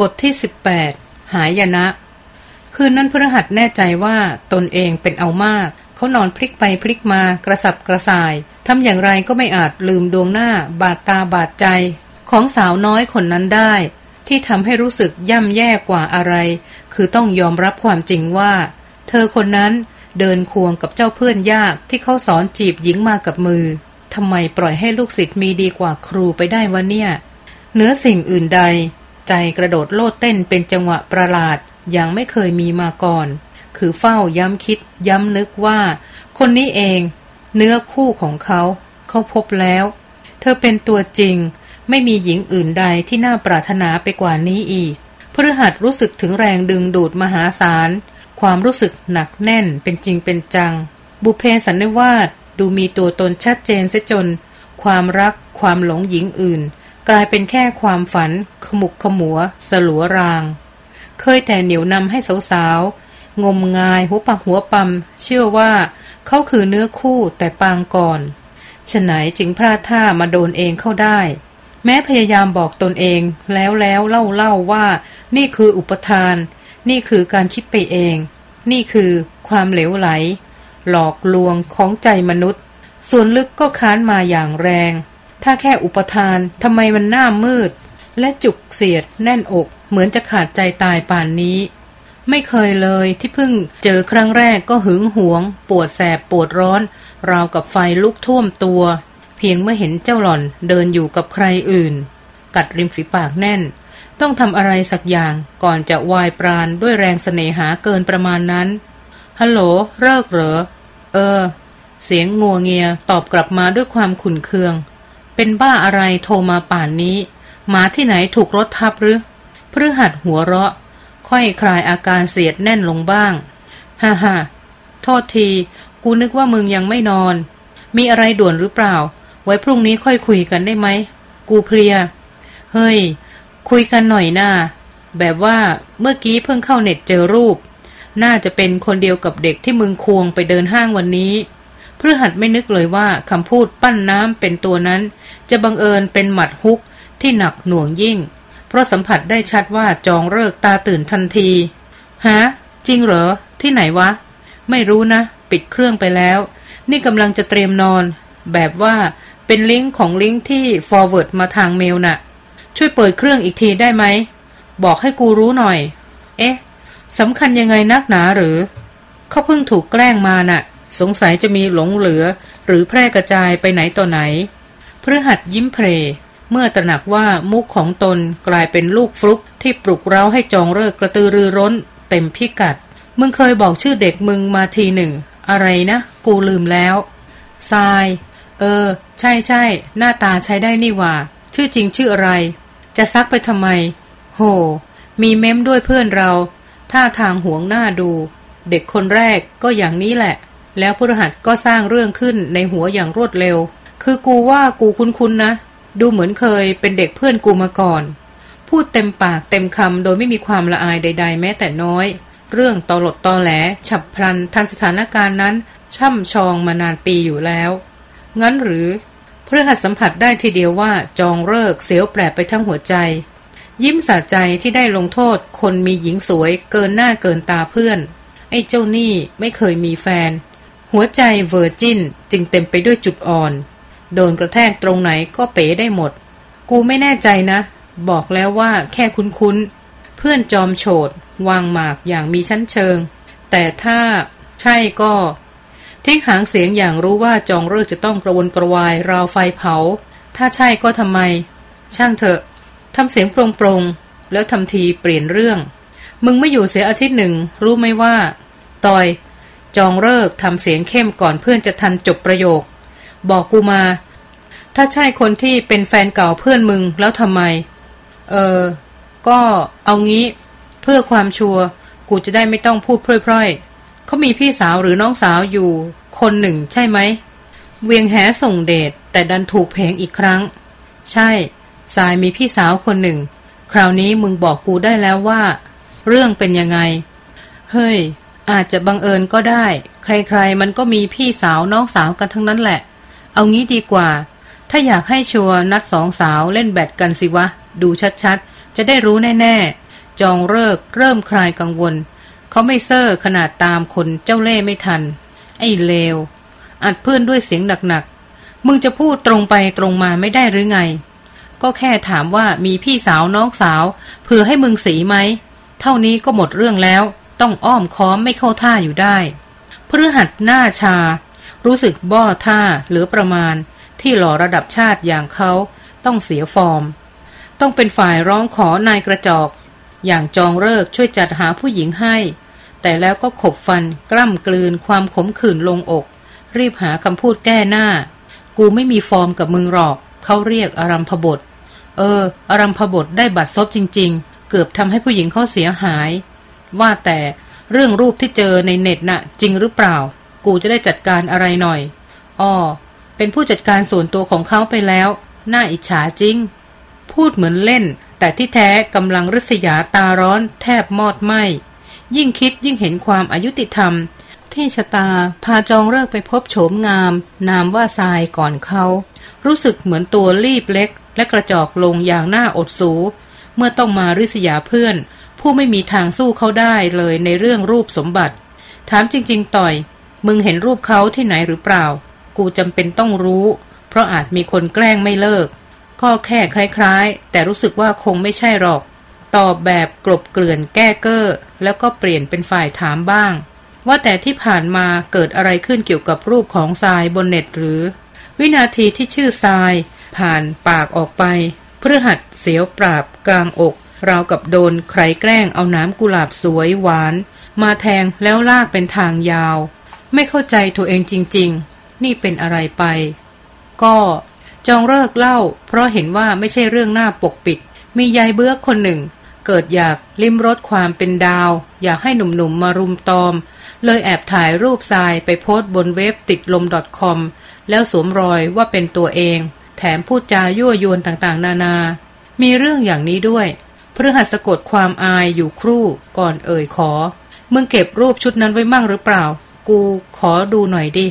บทที่ 18 หายนะ คืนนั้นพระหัสแน่ใจว่าตนเองเป็นเอามาก เขานอนพลิกไปพลิกมากระสับกระส่าย ทำอย่างไรก็ไม่อาจลืมดวงหน้า บาดตาบาดใจ ของสาวน้อยคนนั้นได้ ที่ทำให้รู้สึกย่ำแย่กว่าอะไร คือต้องยอมรับความจริงว่า เธอคนนั้นเดินควงกับเจ้าเพื่อนยากที่เขาสอนจีบหญิงมากับมือทำไมปล่อยให้ลูกศิษย์มีดีกว่าครูไปได้วะเนี่ยเนื้อสิ่งอื่นใด ใจกระโดดโลดเต้นเป็นจังหวะประหลาดอย่างไม่เคยมีมาก่อน คือเฝ้าย้ำคิดย้ำนึกว่า คนนี้เอง เนื้อคู่ของเขา เขาพบแล้ว เธอเป็นตัวจริง ไม่มีหญิงอื่นใดที่น่าปรารถนาไปกว่านี้อีกพฤหัสรู้สึกถึงแรงดึงดูดมหาศาล ความรู้สึกหนักแน่นเป็นจริงเป็นจัง บุเพสันนิวาสดูมีตัวตนชัดเจนเสียจน ความรักความหลงหญิงอื่น กลายเป็นแค่ความฝัน ขมุกขมัว สลัวราง เคยแต่เหนียวนำให้สาวๆ งมงายหัวปักหัวปั๊มเชื่อว่าเขาคือเนื้อคู่แต่ปางก่อนฉไหนจึงพลาดท่ามาโดนเองเข้าได้ แม้พยายามบอกตนเองแล้วแล้วเล่าเล่าว่า นี่คืออุปทาน นี่คือการคิดไปเอง นี่คือความเหลวไหล หลอกลวงของใจมนุษย์ ส่วนลึกก็ค้านมาอย่างแรง ถ้าแค่อุปทานทำไมมันหน้ามืด และจุกเสียดแน่นอก เหมือนจะขาดใจตายป่านนี้ ไม่เคยเลยที่เพิ่งเจอครั้งแรกก็หึงหวง ปวดแสบปวดร้อน ราวกับไฟลุกท่วมตัว เพียงเมื่อเห็นเจ้าหล่อนเดินอยู่กับใครอื่น กัดริมฝีปากแน่น ต้องทำอะไรสักอย่างก่อนจะวายปราณด้วยแรงเสน่หาเกินประมาณนั้นฮัลโหลเลิกเหรอ เออ เสียงงัวเงียตอบกลับมาด้วยความขุนเคือง เป็นบ้าอะไรโทรมาป่านนี้ หมาที่ไหนถูกรถทับหรือพฤหัสหัวเราะ ค่อยคลายอาการเสียดแน่นลงบ้าง ฮ่าฮ่าโทษที กูนึกว่ามึงยังไม่นอน มีอะไรด่วนหรือเปล่า ไว้พรุ่งนี้ค่อยคุยกันได้ไหม กูเพลีย เฮ้ย คุยกันหน่อยหน้า แบบว่าเมื่อกี้เพิ่งเข้าเน็ตเจอรูป น่าจะเป็นคนเดียวกับเด็กที่มึงควงไปเดินห้างวันนี้ ฤหัสไม่นึกเลยว่าคำพูดปั้นน้ำเป็นตัวนั้น จะบังเอิญเป็นหมัดฮุกที่หนักหน่วงยิ่ง เพราะสัมผัสได้ชัดว่าจองเลิกตาตื่นทันทีฮะจริงเหรอ ที่ไหนวะ ไม่รู้นะ ปิดเครื่องไปแล้ว นี่กำลังจะเตรียมนอน แบบว่าเป็นลิงก์ของลิงก์ที่ forward มาทางเมลนะ่ะ ช่วยเปิดเครื่องอีกทีได้ไหม บอกให้กูรู้หน่อย เอ๊ะสำคัญยังไงนักหนาหรือ เขาเพิ่งถูกแกล้งมานะ่ะ สงสัยจะมีหลงเหลือ หรือแพร่กระจายไปไหนต่อไหนพฤหัสยิ้มเพลเมื่อตระหนักว่ามุกของตนกลายเป็นลูกฟลุกที่ปลุกเร้าให้จองเลิกกระตือรือร้น เต็มพิกัด มึงเคยบอกชื่อเด็กมึงมาทีหนึ่ง อะไรนะ กูลืมแล้วทราย เออ ใช่ใช่หน้าตาใช้ได้นี่ว่า ชื่อจริงชื่ออะไร จะซักไปทำไม โห มีเม้มด้วยเพื่อนเราท่าทางหวงหน้าดู เด็กคนแรกก็อย่างนี้แหละ แล้วพฤหัสก็สร้างเรื่องขึ้นในหัวอย่างรวดเร็ว คือกูว่ากูคุ้นๆนะ ดูเหมือนเคยเป็นเด็กเพื่อนกูมาก่อน พูดเต็มปากเต็มคำโดยไม่มีความละอายใด ๆ แม้แต่น้อย เรื่องตอหลดตอแหล ฉับพลันทันสถานการณ์นั้น ช่ำชองมานานปีอยู่แล้ว งั้นหรือพฤหัสสัมผัสได้ทีเดียวว่าจองเลิกเสียวแปรไปทั้งหัวใจ ยิ้มสะใจที่ได้ลงโทษ คนมีหญิงสวยเกินหน้าเกินตาเพื่อน ไอ้เจ้านี่ไม่เคยมีแฟน หัวใจเวอร์จินจึงเต็มไปด้วยจุดอ่อน โดนกระแทกตรงไหนก็เป๋ได้หมด กูไม่แน่ใจนะ บอกแล้วว่าแค่คุ้นๆ เพื่อนจอมโฉดวางหมากอย่างมีชั้นเชิง แต่ถ้าใช่ก็ ทิ้งหางเสียงอย่างรู้ว่าจองเลิกจะต้องกระวนกระวายราวไฟเผา ถ้าใช่ก็ทำไม ช่างเถอะทำเสียงโปร่งๆ แล้วทำทีเปลี่ยนเรื่อง มึงไม่อยู่เสียอาทิตย์หนึ่ง รู้ไหมว่า ตอย จองเลิกทำเสียงเข้มก่อนเพื่อนจะทันจบประโยค บอกกูมา ถ้าใช่คนที่เป็นแฟนเก่าเพื่อนมึงแล้วทำไม เออ ก็เอางี้ เพื่อความชัวร์กูจะได้ไม่ต้องพูดพร่อยๆเขามีพี่สาวหรือน้องสาวอยู่ คนหนึ่งใช่ไหม เวียงแหส่งเดชแต่ดันถูกเพงอีกครั้ง ใช่สายมีพี่สาวคนหนึ่ง คราวนี้มึงบอกกูได้แล้วว่า เรื่องเป็นยังไง เฮ้ย อาจจะบังเอิญก็ได้ ใครๆ มันก็มีพี่สาวน้องสาวกันทั้งนั้นแหละ เอางี้ดีกว่า ถ้าอยากให้ชัวร์นัดสองสาวเล่นแบดกันสิวะ ดูชัดๆ จะได้รู้แน่ๆ จองเลิกเริ่มคลายกังวล เขาไม่เซอร์ขนาดตามคนเจ้าเล่ไม่ทัน ไอ้เลว อัดเพื่อนด้วยเสียงหนักๆ มึงจะพูดตรงไปตรงมาไม่ได้หรือไง ก็แค่ถามว่ามีพี่สาวน้องสาวเผื่อให้มึงสีไหม เท่านี้ก็หมดเรื่องแล้ว ต้องอ้อมค้อมไม่เข้าท่าอยู่ได้พฤหัสหน้าชา รู้สึกบ้อท่าหลือประมาณ ที่หล่อระดับชาติอย่างเขาต้องเสียฟอร์ม ต้องเป็นฝ่ายร้องขอนายกระจอก อย่างจองเลิกช่วยจัดหาผู้หญิงให้ แต่แล้วก็ขบฟันกล้ำกลืนความขมขื่นลงอก รีบหาคำพูดแก้หน้า กูไม่มีฟอร์มกับมึงหรอกเขาเรียกอารัมพบท เออ อารัมพบทได้บัตรซบจริง ๆ เกือบทำให้ผู้หญิงเขาเสียหาย ว่าแต่เรื่องรูปที่เจอในเน็ตน่ะ จริงหรือเปล่า กูจะได้จัดการอะไรหน่อยอ้อเป็นผู้จัดการส่วนตัวของเขาไปแล้ว น่าอิจฉาจริง พูดเหมือนเล่น แต่ที่แท้กำลังริษยาตาร้อนแทบมอดไหมยิ่งคิดยิ่งเห็นความอายุติธรรม ที่ชะตาพาจองเลิกไปพบโฉมงาม นามว่าทรายก่อนเขารู้สึกเหมือนตัวรีบเล็ก และกระจอกลงอย่างหน่าอดสู เมื่อต้องมาริษยาเพื่อน ผู้ไม่มีทางสู้เขาได้เลยในเรื่องรูปสมบัติ ถามจริง ๆ ต่อย มึงเห็นรูปเขาที่ไหนหรือเปล่า กูจำเป็นต้องรู้ เพราะอาจมีคนแกล้งไม่เลิก ก็แค่คล้าย ๆ แต่รู้สึกว่าคงไม่ใช่หรอก ตอบแบบกลบเกลื่อนแก้เก้อแล้วก็เปลี่ยนเป็นฝ่ายถามบ้าง ว่าแต่ที่ผ่านมาเกิดอะไรขึ้นเกี่ยวกับรูปของทรายบนเน็ตหรือ วินาทีที่ชื่อทรายผ่านปากออกไปเพื่อหัดเสียวปราบกลางอก ราวกับโดนใครแกล้งเอาน้ำกุหลาบสวยหวาน มาแทงแล้วลากเป็นทางยาว ไม่เข้าใจตัวเองจริง ๆ นี่เป็นอะไรไป ก็จองเลิกเล่า เพราะเห็นว่าไม่ใช่เรื่องหน้าปกปิด มียายเบื้อคนหนึ่ง เกิดอยากลิ้มรสความเป็นดาว อยากให้หนุ่มๆมารุมตอม เลยแอบถ่ายรูปทรายไปโพสต์บนเว็บติดลม .com แล้วสวมรอยว่าเป็นตัวเอง แถมพูดจายั่วยวนต่างๆ นานา มีเรื่องอย่างนี้ด้วย พฤหัสสะกดความอายอยู่ครู่ก่อนเอ่ยขอ มึงเก็บรูปชุดนั้นไว้มั่งหรือเปล่า กูขอดูหน่อยดิ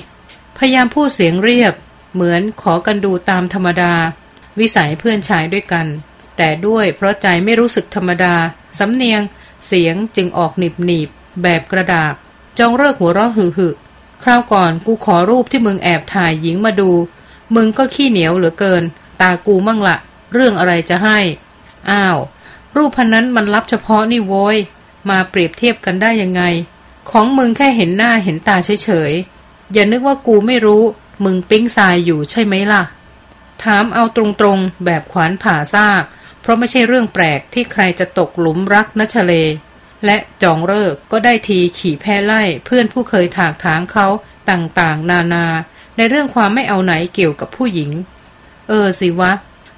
พยายามพูดเสียงเรียบ เหมือนขอกันดูตามธรรมดา วิสัยเพื่อนชายด้วยกัน แต่ด้วยเพราะใจไม่รู้สึกธรรมดา สำเนียง เสียงจึงออกหนีบหนีบแบบกระดาษจองเลิกหัวเราะหึหึคราวก่อนกูขอรูปที่มึงแอบถ่ายหญิงมาดู มึงก็ขี้เหนียวเหลือเกิน ตากูมั่งละ เรื่องอะไรจะให้ อ้าว รูปพันนั้นมันรับเฉพาะนี่โว้ย มาเปรียบเทียบกันได้ยังไง ของมึงแค่เห็นหน้าเห็นตาเฉยๆ อย่านึกว่ากูไม่รู้ มึงปิ้งทรายอยู่ใช่ไหมล่ะ ถามเอาตรงๆ แบบขวานผ่าซาก เพราะไม่ใช่เรื่องแปลกที่ใครจะตกหลุมรักนัชเล และจองเลิกก็ได้ทีขี่แพ้ไล่เพื่อนผู้เคยถากถางเขาต่างๆ นานา ในเรื่องความไม่เอาไหนเกี่ยวกับผู้หญิง เออสิวะ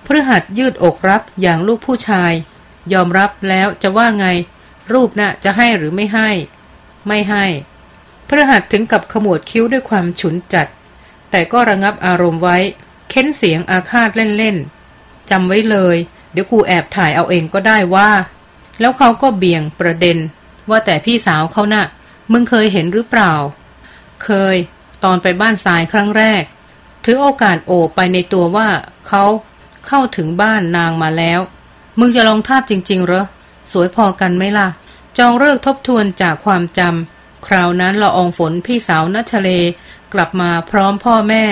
พฤหัสยืดอกรับอย่างลูกผู้ชาย ยอมรับแล้วจะว่าไง รูปน่ะจะให้หรือไม่ให้ ไม่ให้พฤหัสถึงกับขมวดคิ้วด้วยความฉุนจัด แต่ก็ระงับอารมณ์ไว้ เค้นเสียงอาฆาตเล่นๆจำไว้เลย เดี๋ยวกูแอบถ่ายเอาเองก็ได้ว่า แล้วเขาก็เบี่ยงประเด็น ว่าแต่พี่สาวเขานะ่ะ มึงเคยเห็นหรือเปล่า เคย ตอนไปบ้านทรายครั้งแรกถือโอกาสโอบไปในตัวว่าเขาเข้าถึงบ้านนางมาแล้ว มึงจะลองทาบจริง ๆ เหรอ สวยพอกันไหมล่ะ จองเลิกทบทวนจากความจำคราวนั้นละอองฝนพี่สาวนัชเล กลับมาพร้อมพ่อแม่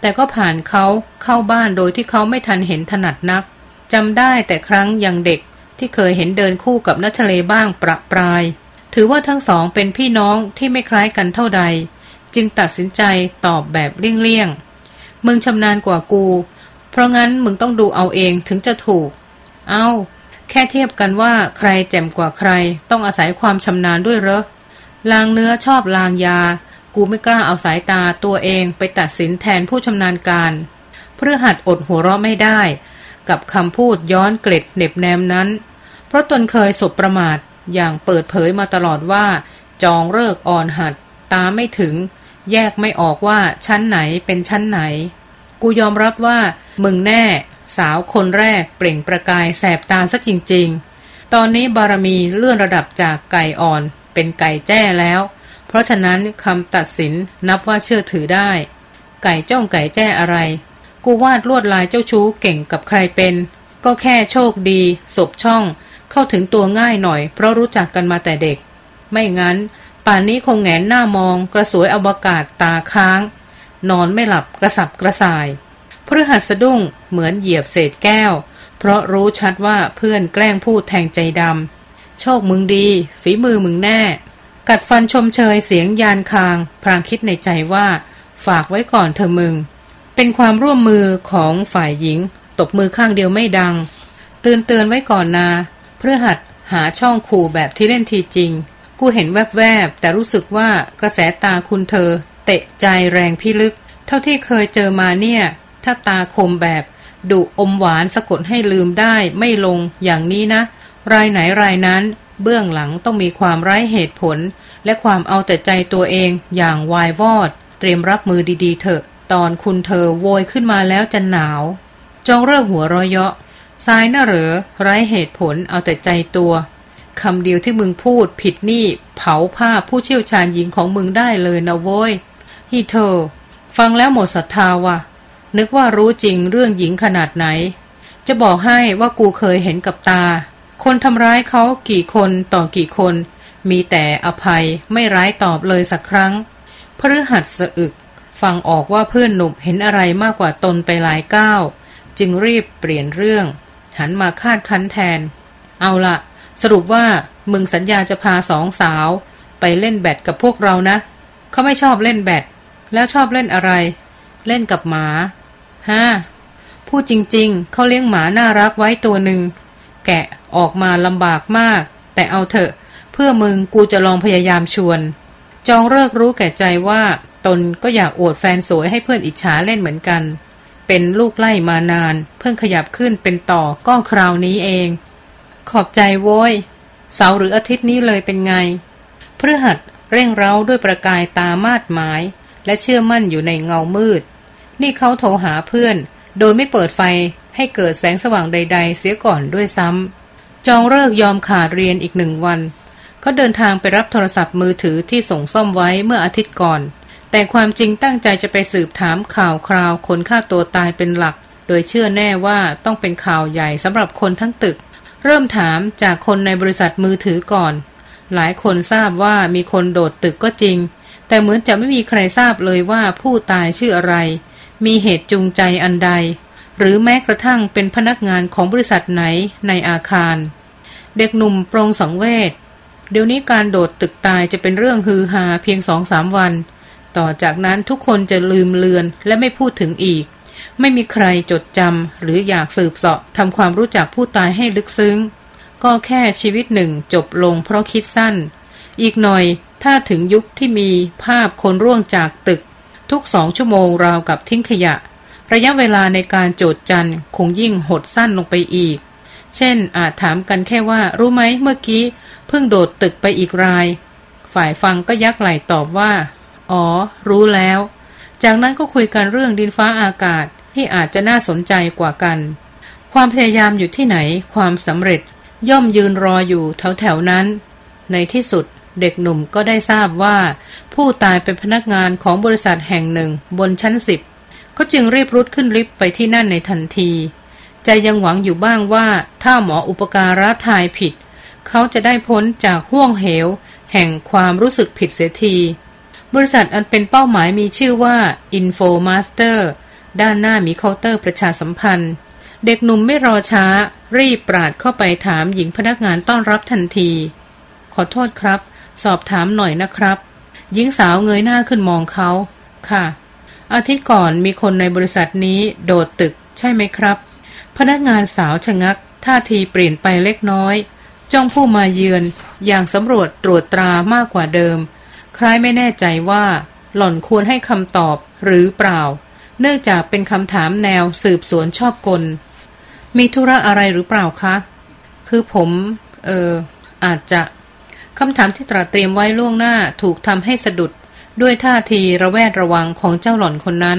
แต่ก็ผ่านเขาเข้าบ้านโดยที่เขาไม่ทันเห็นถนัดนักจำได้แต่ครั้งยังเด็กที่เคยเห็นเดินคู่กับนัชเลบ้างประปราย ถือว่าทั้งสองเป็นพี่น้องที่ไม่คล้ายกันเท่าใด จึงตัดสินใจตอบแบบเลี่ยงๆมึงชำนาญกว่ากู เพราะงั้นมึงต้องดูเอาเองถึงจะถูก เอาแค่เทียบกันว่าใครแจ่มกว่าใคร ต้องอาศัยความชำนาญด้วยเหรอลางเนื้อชอบลางยา กูไม่กล้าเอาสายตาตัวเองไปตัดสินแทนผู้ชำนาญการเพื่อหัดอดหัวเราะไม่ได้ กับคำพูดย้อนเกล็ดเหน็บแนมนั้น เพราะตนเคยสบประมาทอย่างเปิดเผยมาตลอดว่า จองเลิกอ่อนหัด ตาไม่ถึง แยกไม่ออกว่าชั้นไหนเป็นชั้นไหน กูยอมรับว่า มึงแน่ สาวคนแรกเปล่งประกายแสบตาซะจริง ๆ ตอนนี้บารมีเลื่อนระดับจากไก่อ่อนเป็นไก่แจ้แล้ว เพราะฉะนั้นคำตัดสินนับว่าเชื่อถือได้ ไก่จ้องไก่แจ้อะไร กูวาดลวดลายเจ้าชู้เก่งกับใครเป็น ก็แค่โชคดีศพช่อง เข้าถึงตัวง่ายหน่อย เพราะรู้จักกันมาแต่เด็ก ไม่งั้น ป่านนี้คงแงนหน้ามอง กระสวยอวกาศตาค้าง นอนไม่หลับกระสับกระส่าย พฤหัสสะดุ้งเหมือนเหยียบเศษแก้ว เพราะรู้ชัดว่าเพื่อนแกล้งพูดแทงใจดำ โชคมึงดี ฝีมือมึงแน่ กัดฟันชมเชยเสียงยานคาง พรางคิดในใจว่า ฝากไว้ก่อนเธอมึง เป็นความร่วมมือของฝ่ายหญิง ตบมือข้างเดียวไม่ดังตื่นเตือนไว้ก่อนนาเพื่อหัดหาช่องขู่แบบที่เล่นทีจริง กูเห็นแวบๆ แต่รู้สึกว่ากระแสตาคุณเธอ เตะใจแรงพิลึก เท่าที่เคยเจอมาเนี่ย ถ้าตาคมแบบดุอมหวานสะกดให้ลืมได้ไม่ลงอย่างนี้นะ รายไหนรายนั้น เบื้องหลังต้องมีความไร้เหตุผล และความเอาแต่ใจตัวเองอย่างวายวอด เตรียมรับมือดีๆเถอะ ตอนคุณเธอโวยขึ้นมาแล้วจะหนาว จองเริ่มหัวรอยเยาะซ้ายน่ะเหรอไร้เหตุผลเอาแต่ใจตัวคำเดียวที่มึงพูดผิดนี่ เผาผ้าผู้เชี่ยวชาญหญิงของมึงได้เลยนะโว้ยฮีเธอ ฟังแล้วหมดศรัทธาว่ะ นึกว่ารู้จริงเรื่องหญิงขนาดไหน จะบอกให้ว่ากูเคยเห็นกับตา คนทำร้ายเขากี่คนต่อกี่คน มีแต่อภัยไม่ร้ายตอบเลยสักครั้งพฤหัสสะอึก ฟังออกว่าเพื่อนหนุ่มเห็นอะไรมากกว่าตนไปหลายก้าวจึงรีบเปลี่ยนเรื่อง หันมาคาดคั้นแทน เอาละสรุปว่ามึงสัญญาจะพาสองสาว ไปเล่นแบดกับพวกเรานะ เขาไม่ชอบเล่นแบด แล้วชอบเล่นอะไร เล่นกับหมา ฮะพูดจริงๆ เขาเลี้ยงหมาน่ารักไว้ตัวหนึ่ง แกะออกมาลำบากมาก แต่เอาเถอะ เพื่อมึงกูจะลองพยายามชวน จองเลิกรู้แก่ใจว่า ตนก็อยากอวดแฟนสวยให้เพื่อนอิจฉาเล่นเหมือนกัน เป็นลูกไล่มานาน เพิ่งขยับขึ้นเป็นต่อก็คราวนี้เอง ขอบใจโว้ย เสาร์หรืออาทิตย์นี้เลยเป็นไงพฤหัสเร่งเร้าด้วยประกายตามาดหมาย และเชื่อมั่นอยู่ในเงามืด นี่เขาโทรหาเพื่อน โดยไม่เปิดไฟให้เกิดแสงสว่างใด ๆ เสียก่อนด้วยซ้ำจองเลิกยอมขาดเรียนอีกหนึ่งวันเขาเดินทางไปรับโทรศัพท์มือถือที่ส่งซ่อมไว้เมื่ออาทิตย์ก่อน แต่ความจริงตั้งใจจะไปสืบถามข่าวคราวคนฆ่าตัวตายเป็นหลัก โดยเชื่อแน่ว่าต้องเป็นข่าวใหญ่สำหรับคนทั้งตึก เริ่มถามจากคนในบริษัทมือถือก่อน หลายคนทราบว่ามีคนโดดตึกก็จริง แต่เหมือนจะไม่มีใครทราบเลยว่าผู้ตายชื่ออะไร มีเหตุจูงใจอันใด หรือแม้กระทั่งเป็นพนักงานของบริษัทไหนในอาคาร เด็กหนุ่มปรงสังเวชเดี๋ยวนี้การโดดตึกตายจะเป็นเรื่องฮือฮาเพียงสองสามวัน ต่อจากนั้นทุกคนจะลืมเลือนและไม่พูดถึงอีก ไม่มีใครจดจำหรืออยากสืบเสาะทำความรู้จักผู้ตายให้ลึกซึ้ง ก็แค่ชีวิตหนึ่งจบลงเพราะคิดสั้น อีกหน่อยถ้าถึงยุคที่มีภาพคนร่วงจากตึก ทุกสองชั่วโมงราวกับทิ้งขยะ ระยะเวลาในการโจดจันคงยิ่งหดสั้นลงไปอีก เช่นอาจถามกันแค่ว่า รู้ไหมเมื่อกี้ เพิ่งโดดตึกไปอีกราย ฝ่ายฟังก็ยักไหล่ตอบว่า อ๋อ รู้แล้ว จากนั้นก็คุยกันเรื่องดินฟ้าอากาศที่อาจจะน่าสนใจกว่ากัน ความพยายามอยู่ที่ไหน ความสำเร็จย่อมยืนรออยู่แถวๆนั้น ในที่สุด เด็กหนุ่มก็ได้ทราบว่า ผู้ตายเป็นพนักงานของบริษัทแห่งหนึ่งบนชั้นสิบก็จึงรีบรุดขึ้นลิฟต์ไปที่นั่นในทันที ใจยังหวังอยู่บ้างว่าถ้าหมออุปการะทายผิด เขาจะได้พ้นจากห่วงเหว แห่งความรู้สึกผิดเสียที บริษัทอันเป็นเป้าหมายมีชื่อว่า Info Master ด้านหน้ามีเคาน์เตอร์ประชาสัมพันธ์ เด็กหนุ่มไม่รอช้า รีบปราดเข้าไปถามหญิงพนักงานต้อนรับทันที ขอโทษครับ สอบถามหน่อยนะครับ หญิงสาวเงยหน้าขึ้นมองเขา ค่ะ อาทิตย์ก่อนมีคนในบริษัทนี้โดดตึกใช่ไหมครับ พนักงานสาวชะงัก ท่าทีเปลี่ยนไปเล็กน้อย จ้องผู้มาเยือน อย่างสำรวจตรวจตรามากกว่าเดิม คล้ายไม่แน่ใจว่า หล่อนควรให้คำตอบหรือเปล่า เนื่องจากเป็นคำถามแนวสืบสวนชอบกล มีธุระอะไรหรือเปล่าคะ คือผม เอออาจจะ คำถามที่ตรัสเตรียมไว้ล่วงหน้าถูกทำให้สะดุด ด้วยท่าทีระแวดระวังของเจ้าหล่อนคนนั้น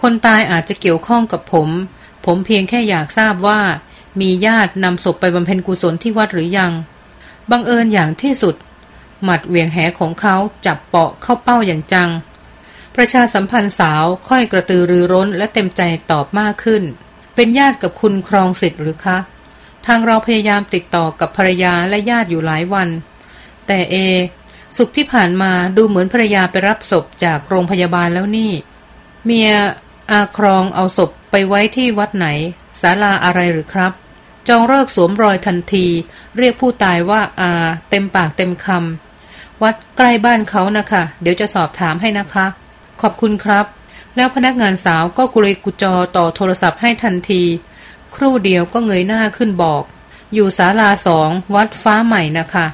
คนตายอาจจะเกี่ยวข้องกับผม ผมเพียงแค่อยากทราบว่า มีญาตินำศพไปบำเพ็ญกุศลที่วัดหรือยัง บังเอิญอย่างที่สุด หมัดเวียงแหของเขาจับเปาะเข้าเป้าอย่างจัง ประชาสัมพันธ์สาวค่อยกระตือรือร้นและเต็มใจตอบมากขึ้น เป็นญาติกับคุณครองสิทธิ์หรือคะ ทางเราพยายามติดต่อกับภรรยาและญาติอยู่หลายวัน แต่เอ สุขที่ผ่านมาดูเหมือนภรรยาไปรับศพจากโรงพยาบาลแล้วนี่ เมียอาครองเอาศพไปไว้ที่วัดไหนศาลาอะไรหรือครับ จองเลิกสวมรอยทันที เรียกผู้ตายว่าอา เต็มปากเต็มคำวัดใกล้บ้านเขานะคะ เดี๋ยวจะสอบถามให้นะคะ ขอบคุณครับ แล้วพนักงานสาวก็กุลยกุจอต่อโทรศัพท์ให้ทันที ครู่เดียวก็เงยหน้าขึ้นบอก อยู่ศาลาสองวัดฟ้าใหม่นะคะ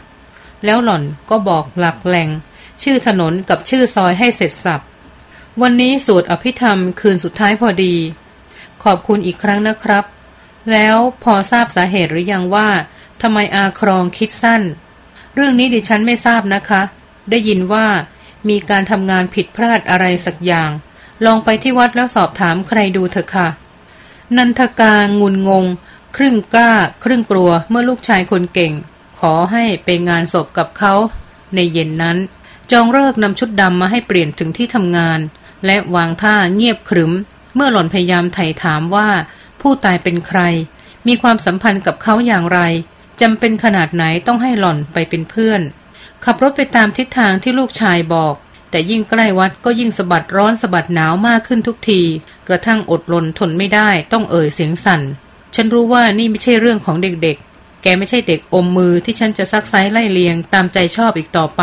แล้วหล่อนก็บอกหลักแหล่ง ชื่อถนนกับชื่อซอยให้เสร็จสับ วันนี้สวดอภิธรรมคืนสุดท้ายพอดี ขอบคุณอีกครั้งนะครับ แล้วพอทราบสาเหตุหรือยังว่าทำไมอาครองคิดสั้น เรื่องนี้ดิฉันไม่ทราบนะคะ ได้ยินว่ามีการทำงานผิดพลาดอะไรสักอย่าง ลองไปที่วัดแล้วสอบถามใครดูเถอะค่ะ นันทกางุนงง ครึ่งกล้า ครึ่งกลัวเมื่อลูกชายคนเก่ง อให้ไปงานศพกับเขาในเย็นนั้น จองเลิกนำชุดดำมาให้เปลี่ยนถึงที่ทำงาน และวางท่าเงียบขรึม เมื่อหล่อนพยายามไถ่ถามว่า ผู้ตายเป็นใคร มีความสัมพันธ์กับเขาอย่างไรจำเป็นขนาดไหนต้องให้หล่อนไปเป็นเพื่อน ขับรถไปตามทิศทางที่ลูกชายบอก แต่ยิ่งใกล้วัดก็ยิ่งสะบัดร้อนสะบัดหนาวมากขึ้นทุกที กระทั่งอดรนทนไม่ได้ต้องเอ่ยเสียงสั่น ฉันรู้ว่านี่ไม่ใช่เรื่องของเด็กๆ แกไม่ใช่เด็กอมมือที่ฉันจะซักไซไล่เลียงตามใจชอบอีกต่อไป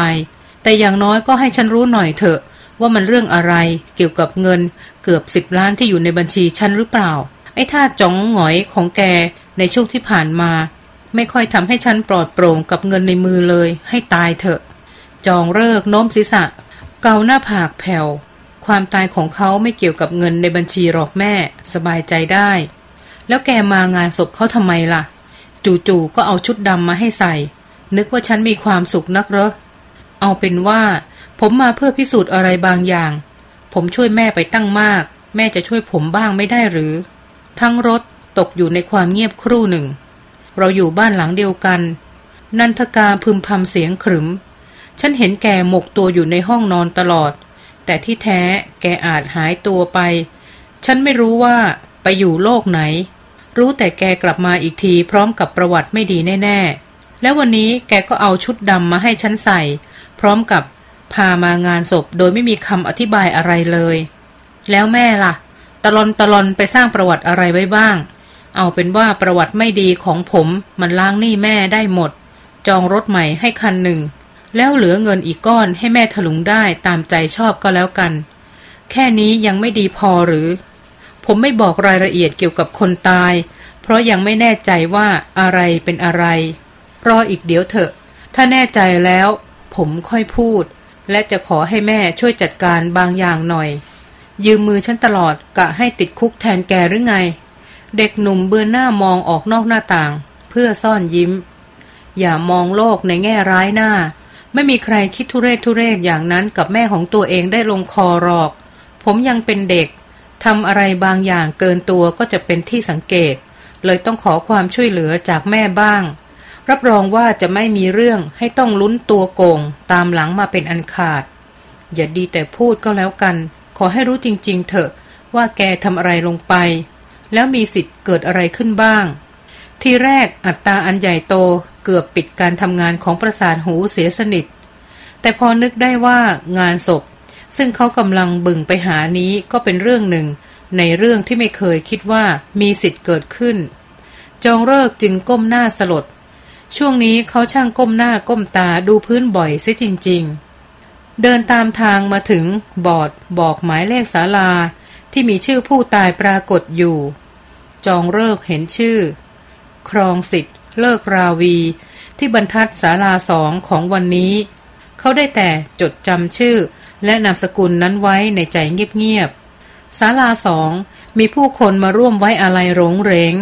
แต่อย่างน้อยก็ให้ฉันรู้หน่อยเถอะ ว่ามันเรื่องอะไรเกี่ยวกับเงินเกือบสิบล้านที่อยู่ในบัญชีฉันหรือเปล่า ไอ้ท่าจ้องหงอยของแกในช่วงที่ผ่านมา ไม่ค่อยทำให้ฉันปลอดโปร่งกับเงินในมือเลย ให้ตายเถอะ จองเลิกโน้มศีรษะ เกาหน้าผากแผ่วความตายของเขาไม่เกี่ยวกับเงินในบัญชีหรอกแม่ สบายใจได้ แล้วแกมางานศพเขาทำไมล่ะ จู่ๆก็เอาชุดดำมาให้ใส่ นึกว่าฉันมีความสุขนักเหรอ เอาเป็นว่า ผมมาเพื่อพิสูจน์อะไรบางอย่าง ผมช่วยแม่ไปตั้งมาก แม่จะช่วยผมบ้างไม่ได้หรือ ทั้งรถตกอยู่ในความเงียบครู่หนึ่ง เราอยู่บ้านหลังเดียวกัน นันทกาพึมพำเสียงขรึม ฉันเห็นแกหมกตัวอยู่ในห้องนอนตลอด แต่ที่แท้แกอาจหายตัวไป ฉันไม่รู้ว่าไปอยู่โลกไหน รู้แต่แกกลับมาอีกทีพร้อมกับประวัติไม่ดีแน่ๆ แล้ววันนี้แกก็เอาชุดดำมาให้ฉันใส่ พร้อมกับพามางานศพโดยไม่มีคำอธิบายอะไรเลย แล้วแม่ละ่ะ ตลอนตลอนไปสร้างประวัติอะไรไว้บ้าง เอาเป็นว่าประวัติไม่ดีของผมมันล้างหนี้แม่ได้หมด จองรถใหม่ให้คันหนึ่ง แล้วเหลือเงินอีกก้อนให้แม่ถลุงได้ตามใจชอบก็แล้วกัน แค่นี้ยังไม่ดีพอหรือ ผมไม่บอกรายละเอียดเกี่ยวกับคนตาย เพราะยังไม่แน่ใจว่าอะไรเป็นอะไร รออีกเดี๋ยวเถอะ ถ้าแน่ใจแล้ว ผมค่อยพูด และจะขอให้แม่ช่วยจัดการบางอย่างหน่อย ยืมมือฉันตลอดกะให้ติดคุกแทนแกหรือไง เด็กหนุ่มเบือนหน้ามองออกนอกหน้าต่าง เพื่อซ่อนยิ้ม อย่ามองโลกในแง่ร้ายหน้า ไม่มีใครคิดทุเรศทุเรศอย่างนั้นกับแม่ของตัวเองได้ลงคอหรอก ผมยังเป็นเด็ก ทำอะไรบางอย่างเกินตัวก็จะเป็นที่สังเกต เลยต้องขอความช่วยเหลือจากแม่บ้าง รับรองว่าจะไม่มีเรื่องให้ต้องลุ้นตัวโกงตามหลังมาเป็นอันขาด อย่าดีแต่พูดก็แล้วกัน ขอให้รู้จริง ๆ เถอะว่าแกทำอะไรลงไป แล้วมีสิทธิ์เกิดอะไรขึ้นบ้าง ทีแรกอัตราอันใหญ่โตเกือบปิดการทำงานของประสาทหูเสียสนิท แต่พอนึกได้ว่างานศพ ซึ่งเขากำลังบึงไปหานี้ก็เป็นเรื่องหนึ่ง ในเรื่องที่ไม่เคยคิดว่ามีสิทธิ์เกิดขึ้น จองเลิกจึงก้มหน้าสลด ช่วงนี้เขาช่างก้มหน้าก้มตาดูพื้นบ่อยซิจริง ๆ เดินตามทางมาถึงบอร์ดบอกหมายเลขศาลา ที่มีชื่อผู้ตายปรากฏอยู่ จองเลิกเห็นชื่อ ครองสิทธิ์ เลิกราวี ที่บรรทัดศาลาสองของวันนี้ เขาได้แต่จดจำชื่อ และนามสกุลนั้นไว้ในใจเงียบๆศาลาสองมีผู้คนมาร่วมไว้อาลัยโรงเรง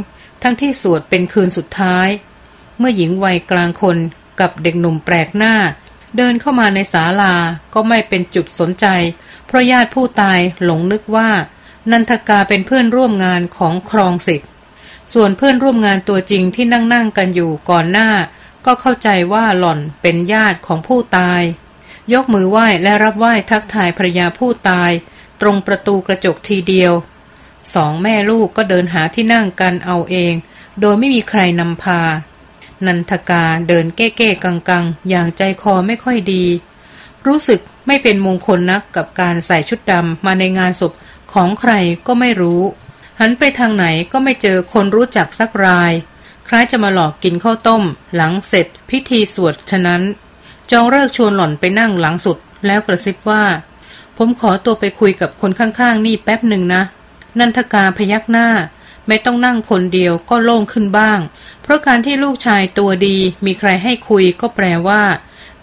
ทั้งที่สวดเป็นคืนสุดท้าย เมื่อหญิงวัยกลางคนกับเด็กหนุ่มแปลกหน้า เดินเข้ามาในศาลาก็ไม่เป็นจุดสนใจ เพราะญาติผู้ตายหลงนึกว่า นันทกาเป็นเพื่อนร่วมงานของครองสิทธิ์ส่วนเพื่อนร่วมงานตัวจริงที่นั่งนั่งกันอยู่ก่อนหน้า ก็เข้าใจว่าหล่อนเป็นญาติของผู้ตาย ยกมือไหว้และรับไหว้ทักทายภรยาผู้ตาย ตรงประตูกระจกทีเดียว สองแม่ลูกก็เดินหาที่นั่งกันเอาเอง โดยไม่มีใครนำพา นันทกาเดินเก้เก้กังกังอย่างใจคอไม่ค่อยดี รู้สึกไม่เป็นมงคลนักกับการใส่ชุดดำมาในงานศพของใครก็ไม่รู้ หันไปทางไหนก็ไม่เจอคนรู้จักสักราย คล้ายจะมาหลอกกินข้าวต้ม หลังเสร็จพิธีสวดฉะนั้น จองเลิกชวนหล่อนไปนั่งหลังสุด แล้วกระซิบว่า ผมขอตัวไปคุยกับคนข้างๆ นี่แป๊บหนึ่งนะ นันทกาพยักหน้า ไม่ต้องนั่งคนเดียวก็โล่งขึ้นบ้าง เพราะการที่ลูกชายตัวดีมีใครให้คุยก็แปลว่า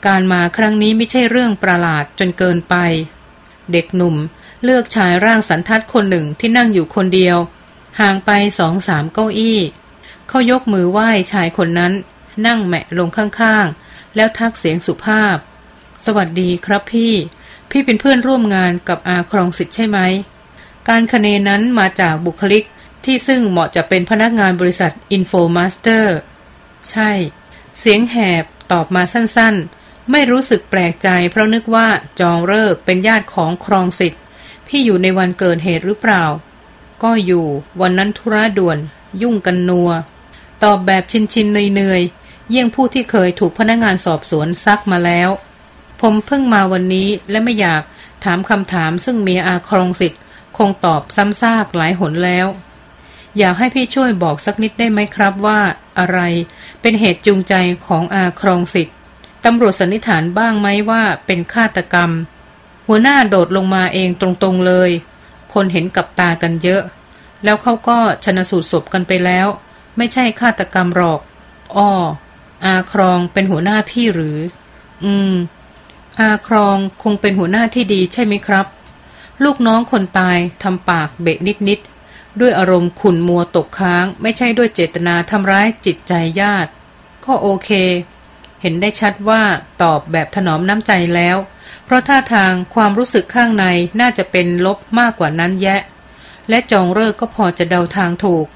การมาครั้งนี้ไม่ใช่เรื่องประหลาดจนเกินไป เด็กหนุ่ม เลือกชายร่างสันทัดคนหนึ่งที่นั่งอยู่คนเดียว ห่างไปสองสามเก้าอี้เขายกมือไหว้ชายคนนั้น นั่งแหมะลงข้างๆ แล้วทักเสียงสุภาพ สวัสดีครับพี่ พี่เป็นเพื่อนร่วมงานกับอาครองสิทธิ์ใช่ไหม การคะเนนั้นมาจากบุคลิกที่ซึ่งเหมาะจะเป็นพนักงานบริษัทอินโฟมาสเตอร์ใช่ เสียงแหบตอบมาสั้นๆ ไม่รู้สึกแปลกใจเพราะนึกว่าจองเลิกเป็นญาติของครองสิทธิ์พี่อยู่ในวันเกิดเหตุหรือเปล่า ก็อยู่วันนั้นธุระด่วน ยุ่งกันนัว ตอบแบบชินชินเนยๆ เยี่ยงผู้ที่เคยถูกพนักงานสอบสวนซักมาแล้ว ผมเพิ่งมาวันนี้และไม่อยากถามคำถามซึ่งเมียอาครองสิทธิ์ คงตอบซ้ำซากหลายหนแล้ว อยากให้พี่ช่วยบอกสักนิดได้ไหมครับว่าอะไรเป็นเหตุจูงใจของอาครองสิทธิ์ตำรวจสันนิษฐานบ้างไหมว่าเป็นฆาตกรรม หัวหน้าโดดลงมาเองตรงๆเลย คนเห็นกับตากันเยอะ แล้วเขาก็ชนะสูตรศพกันไปแล้ว ไม่ใช่ฆาตกรรมหรอกอ้อ อาครองเป็นหัวหน้าพี่หรือ อืม อาครองคงเป็นหัวหน้าที่ดีใช่ไหมครับ ลูกน้องคนตายทำปากเบะนิดๆ ด้วยอารมณ์ขุนมัวตกค้าง ไม่ใช่ด้วยเจตนาทำร้ายจิตใจญาติ ก็โอเค เห็นได้ชัดว่าตอบแบบถนอมน้ำใจแล้ว เพราะท่าทางความรู้สึกข้างในน่าจะเป็นลบมากกว่านั้นแยะ และจองเลิกก็พอจะเดาทางถูก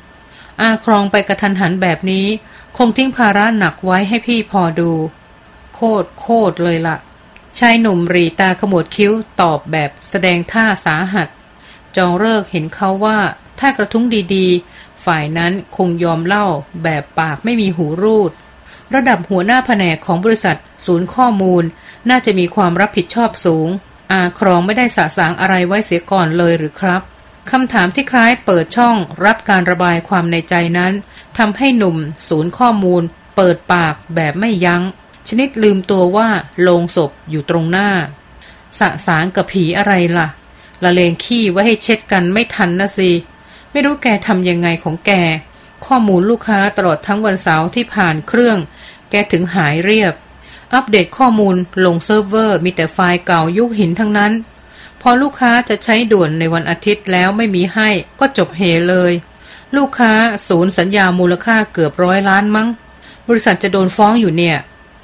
อาครองไปกระทันหันแบบนี้ คงทิ้งภาระหนักไว้ให้พี่พอดู โคตรโคตรเลยละ่ะชายหนุ่มรีตาขมวดคิ้วตอบแบบแสดงท่าสาหัส จองเลิกเห็นเขาว่าถ้ากระทุ้งดีๆ ฝ่ายนั้นคงยอมเล่าแบบปากไม่มีหูรูด ระดับหัวหน้าแผนกของบริษัทศูนย์ข้อมูล น่าจะมีความรับผิดชอบสูง อาครองไม่ได้สะสางอะไรไว้เสียก่อนเลยหรือครับ คำถามที่คล้ายเปิดช่องรับการระบายความในใจนั้นทำให้หนุ่ม ศูนย์ข้อมูล เปิดปากแบบไม่ยัง้ง ชนิดลืมตัวว่าโลงศพอยู่ตรงหน้า สะสางกับผีอะไรล่ะ ละเลงขี้ไว้ให้เช็ดกันไม่ทันนะสิ ไม่รู้แกทำยังไงของแก ข้อมูลลูกค้าตลอดทั้งวันเสาร์ที่ผ่านเครื่อง แกถึงหายเรียบ อัปเดตข้อมูลลงเซิร์ฟเวอร์มีแต่ไฟล์เก่ายุคหินทั้งนั้น พอลูกค้าจะใช้ด่วนในวันอาทิตย์แล้วไม่มีให้ก็จบเห่เลย ลูกค้าศูนย์สัญญามูลค่าเกือบร้อยล้านมั้ง บริษัทจะโดนฟ้องอยู่เนี่ย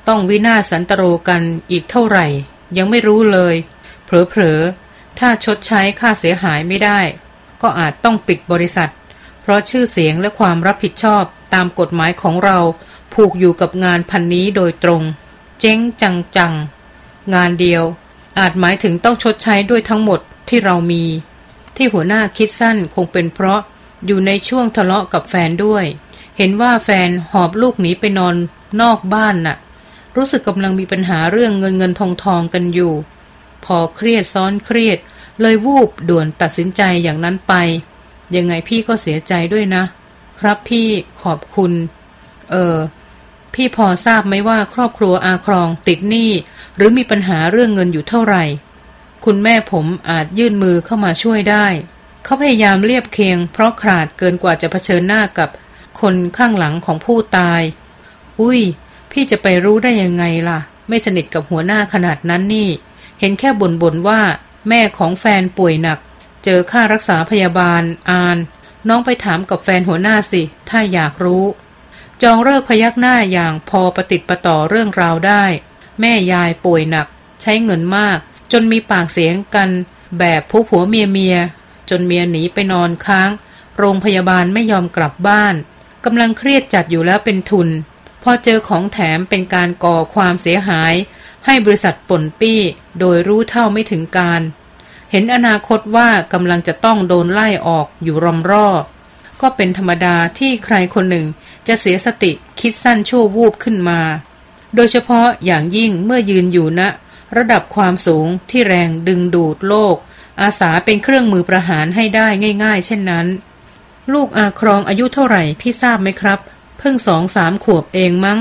ต้องวินาสันตโรกันอีกเท่าไหร่ ยังไม่รู้เลย เผลอๆ ถ้าชดใช้ค่าเสียหายไม่ได้ ก็อาจต้องปิดบริษัท เพราะชื่อเสียงและความรับผิดชอบตามกฎหมายของเรา ผูกอยู่กับงานพันนี้โดยตรง เจ๊งจังจังงานเดียว อาจหมายถึงต้องชดใช้ด้วยทั้งหมดที่เรามี ที่หัวหน้าคิดสั้นคงเป็นเพราะอยู่ในช่วงทะเลาะกับแฟนด้วย เห็นว่าแฟนหอบลูกหนีไปนอนนอกบ้านน่ะ รู้สึกกำลังมีปัญหาเรื่องเงินเงินทองทองกันอยู่ พอเครียดซ้อนเครียด เลยวูบด่วนตัดสินใจอย่างนั้นไป ยังไงพี่ก็เสียใจด้วยนะ ครับพี่ขอบคุณ เออ พี่พอทราบไหมว่าครอบครัวอาครองติดหนี้หรือมีปัญหาเรื่องเงินอยู่เท่าไหร่ คุณแม่ผมอาจยื่นมือเข้ามาช่วยได้ เขาพยายามเรียบเคียง เพราะขาดเกินกว่าจะเผชิญหน้ากับคนข้างหลังของผู้ตาย อุ้ย พี่จะไปรู้ได้ยังไงล่ะ ไม่สนิทกับหัวหน้าขนาดนั้นนี่ เห็นแค่บ่นบ่นว่า แม่ของแฟนป่วยหนัก เจอค่ารักษาพยาบาลอาน น้องไปถามกับแฟนหัวหน้าสิ ถ้าอยากรู้ จองเลิกพยักหน้าอย่างพอประติดประต่อเรื่องราวได้ แม่ยายป่วยหนัก ใช้เงินมาก จนมีปากเสียงกัน แบบผู้ผัวเมียเมีย จนเมียหนีไปนอนค้าง โรงพยาบาลไม่ยอมกลับบ้านกำลังเครียดจัดอยู่แล้วเป็นทุน พอเจอของแถมเป็นการก่อความเสียหาย ให้บริษัทป่นปี้ โดยรู้เท่าไม่ถึงการ เห็นอนาคตว่ากำลังจะต้องโดนไล่ออกอยู่รอมรอก็เป็นธรรมดาที่ใครคนหนึ่ง จะเสียสติคิดสั้นชั่ววูบขึ้นมา โดยเฉพาะอย่างยิ่งเมื่อยืนอยู่ณนะระดับความสูงที่แรงดึงดูดโลก อาสาเป็นเครื่องมือประหารให้ได้ง่าย ๆ เช่นนั้น ลูกอาครองอายุเท่าไหร่พี่ทราบไหมครับ เพิ่งสองสามขวบเองมั้ง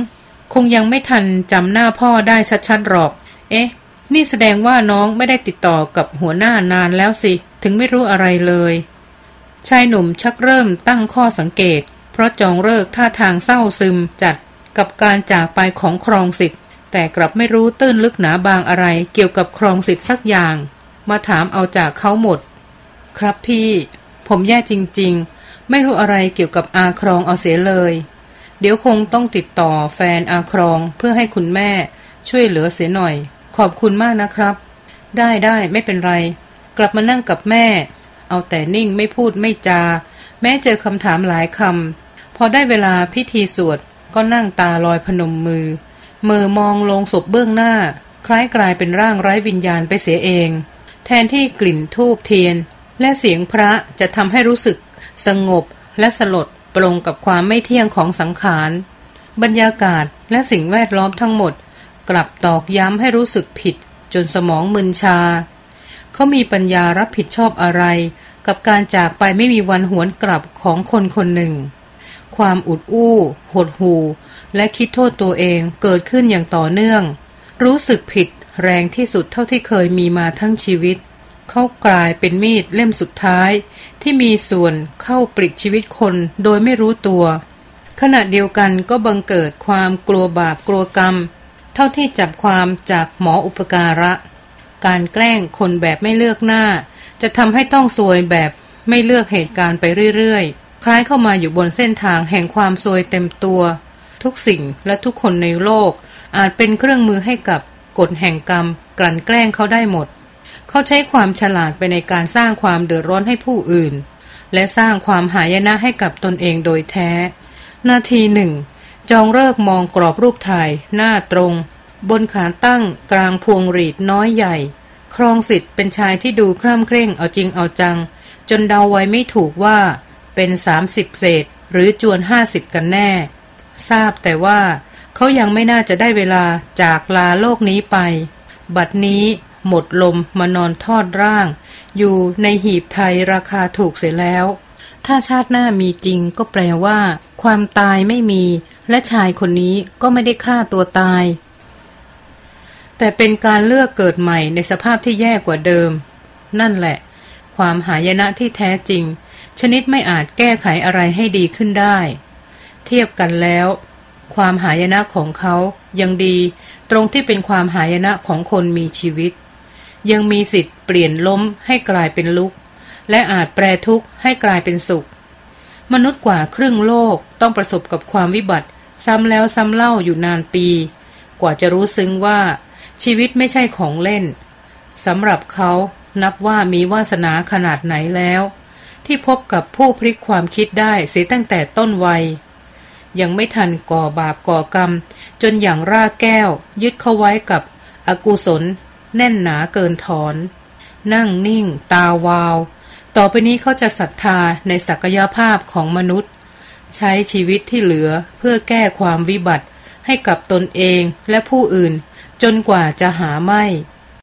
คงยังไม่ทันจำหน้าพ่อได้ชัดๆหรอก เอ๊ะ นี่แสดงว่าน้องไม่ได้ติดต่อกับหัวหน้านานแล้วสิ ถึงไม่รู้อะไรเลย ชายหนุ่มชักเริ่มตั้งข้อสังเกต เพราะจองเลิกท่าทางเศร้าซึมจัดกับการจากไปของครองสิทธิ์แต่กลับไม่รู้ตื้นลึกหนาบางอะไรเกี่ยวกับครองสิทธิ์สักอย่าง มาถามเอาจากเขาหมด ครับพี่ ผมแย่จริง ๆ ไม่รู้อะไรเกี่ยวกับอาครองเอาเสียเลย เดี๋ยวคงต้องติดต่อแฟนอาครองเพื่อให้คุณแม่ ช่วยเหลือเสียหน่อย ขอบคุณมากนะครับ ได้ได้ไม่เป็นไร กลับมานั่งกับแม่ เอาแต่นิ่งไม่พูดไม่จา แม้เจอคำถามหลายคำ พอได้เวลาพิธีสวดก็นั่งตาลอยพนมมือ มือมองลงศพเบื้องหน้า คล้ายกลายเป็นร่างไร้วิญญาณไปเสียเอง แทนที่กลิ่นทูบเทียน และเสียงพระจะทำให้รู้สึก สงบและสลดปรงกับความไม่เที่ยงของสังขารบรรยากาศและสิ่งแวดล้อมทั้งหมด กลับตอกย้ำให้รู้สึกผิด จนสมองมึนชา เขามีปัญญารับผิดชอบอะไร กับการจากไปไม่มีวันหวนกลับของคนคนหนึ่ง ความอุดอู้ หดหู และคิดโทษตัวเองเกิดขึ้นอย่างต่อเนื่อง รู้สึกผิดแรงที่สุดเท่าที่เคยมีมาทั้งชีวิต เขากลายเป็นมีดเล่มสุดท้าย ที่มีส่วนเข้าปลิดชีวิตคนโดยไม่รู้ตัว ขณะเดียวกันก็บังเกิดความกลัวบาปกลัวกรรม เท่าที่จับความจากหมออุปการะ การแกล้งคนแบบไม่เลือกหน้า จะทำให้ต้องซวยแบบไม่เลือกเหตุการณ์ไปเรื่อยๆ คล้ายเข้ามาอยู่บนเส้นทางแห่งความซวยเต็มตัว ทุกสิ่งและทุกคนในโลก อาจเป็นเครื่องมือให้กับกฎแห่งกรรม กลั่นแกล้งเขาได้หมด เขาใช้ความฉลาดไปในการสร้างความเดือดร้อนให้ผู้อื่น และสร้างความหายนะให้กับตนเองโดยแท้ นาทีหนึ่งจองเลิกมองกรอบรูปถ่าย หน้าตรง บนขาตั้งกลางพวงรีดน้อยใหญ่ ครองสิทธิ์เป็นชายที่ดูคร่ำเคร่งเอาจริงเอาจัง จนเดาไว้ไม่ถูกว่า เป็นสามสิบเศษ หรือจวนห้าสิบกันแน่ ทราบแต่ว่าเขายังไม่น่าจะได้เวลาจากลาโลกนี้ไป บัดนี้หมดลมมานอนทอดร่าง อยู่ในหีบไทยราคาถูกเสียแล้ว ถ้าชาติหน้ามีจริงก็แปลว่า ความตายไม่มี และชายคนนี้ก็ไม่ได้ฆ่าตัวตาย แต่เป็นการเลือกเกิดใหม่ในสภาพที่แย่กว่าเดิม นั่นแหละ ความหายนะที่แท้จริง ชนิดไม่อาจแก้ไขอะไรให้ดีขึ้นได้ เทียบกันแล้ว ความหายนะของเขายังดีตรงที่เป็นความหายนะของคนมีชีวิต ยังมีสิทธิ์เปลี่ยนล้มให้กลายเป็นลุก และอาจแปรทุกข์ให้กลายเป็นสุข มนุษย์กว่าครึ่งโลกต้องประสบกับความวิบัติ ซ้ำแล้วซ้ำเล่าอยู่นานปี กว่าจะรู้ซึ้งว่า ชีวิตไม่ใช่ของเล่นสำหรับเขานับว่ามีวาสนาขนาดไหนแล้ว ที่พบกับผู้พลิกความคิดได้เสียตั้งแต่ต้นวัย ยังไม่ทันก่อบาปก่อกรรม จนอย่างรากแก้ว ยึดเข้าไว้กับอกุศล แน่นหนาเกินถอน นั่งนิ่ง ตาวาว ต่อไปนี้เขาจะศรัทธาในศักยภาพของมนุษย์ ใช้ชีวิตที่เหลือเพื่อแก้ความวิบัติให้กับตนเองและผู้อื่น จนกว่าจะหาไม่